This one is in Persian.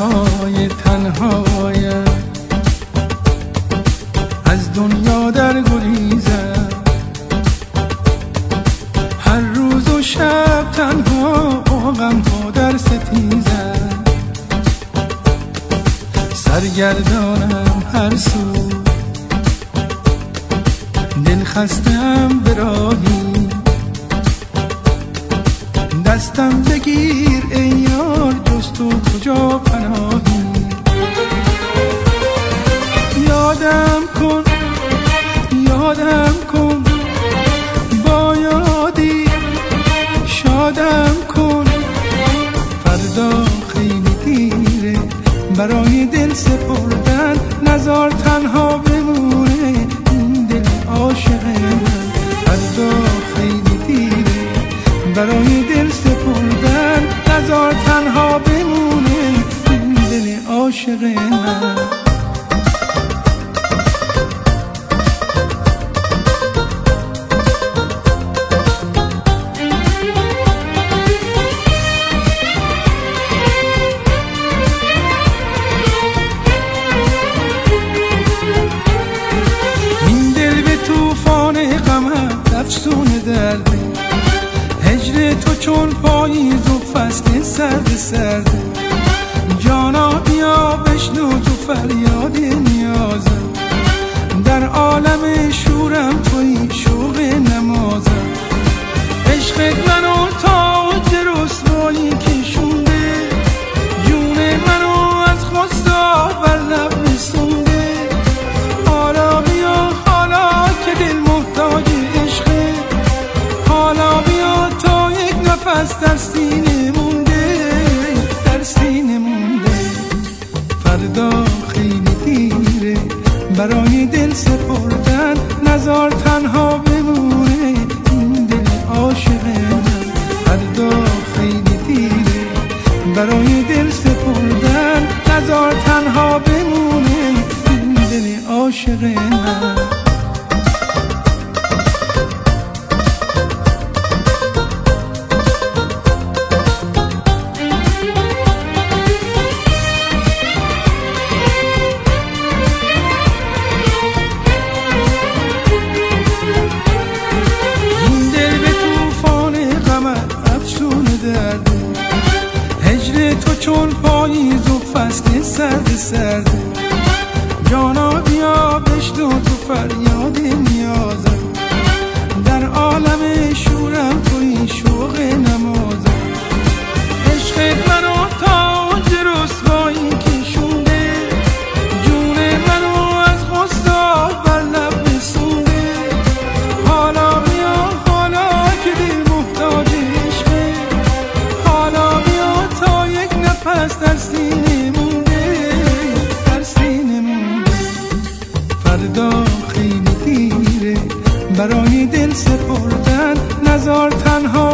های تنهایت از دنیا در گریزم هر روز و شب تنها آغم غم ها در ستیزم سرگردانم هر سو. دل خستم براهی دستم بگیر ای یار تو کجا پناهی؟ یادم کن یادم کن با یادی شادم کن. فردا خیلی دیره برای دل سپردن نزار تنها بمونه. این دل عاشق من. فردا خیلی دیره برای دل سپردن نزار تنها بمونه وشغينا فریاد نیازم. در عالم شورم توی شوق نمازم. عشقت منو برای دل سپردن نزار تنها بمونه این دل عاشق من. فردا خیلی دیره. برای دل سپردن نزار تنها بمونه این دل عاشق من. چون پاییز و فصل سرد سرده جانا بیا بشنو تو فریاد نیازم برای دل سپردن نزار تنها